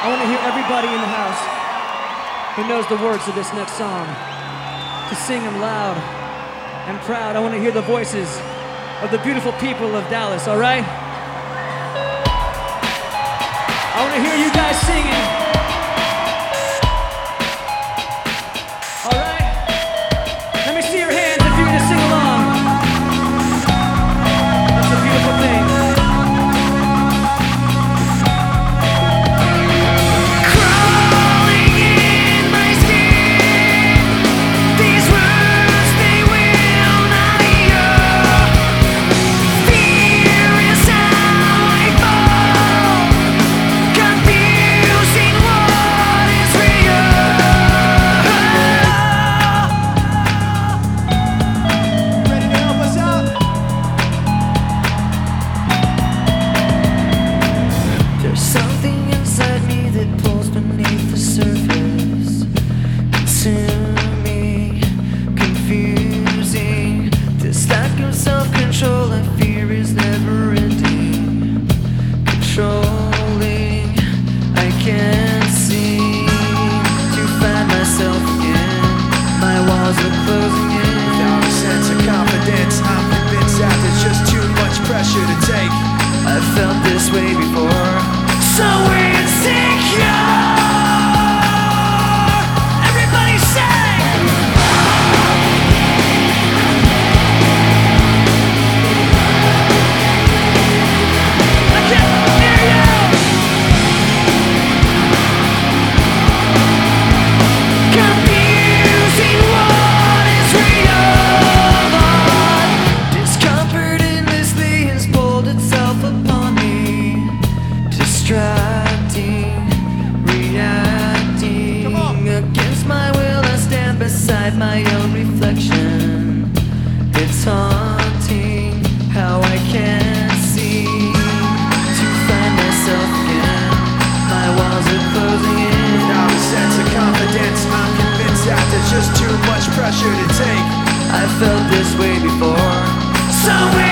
I want to hear everybody in the house who knows the words of this next song to sing them loud and proud. I want to hear the voices of the beautiful people of Dallas, all right? I want to hear you guys sing. can't seem to find myself again. My walls are closing in. Without a sense of confidence, I'm convinced that there's just too much pressure to take. I've felt this way before, so insecure. take. I felt this way before. So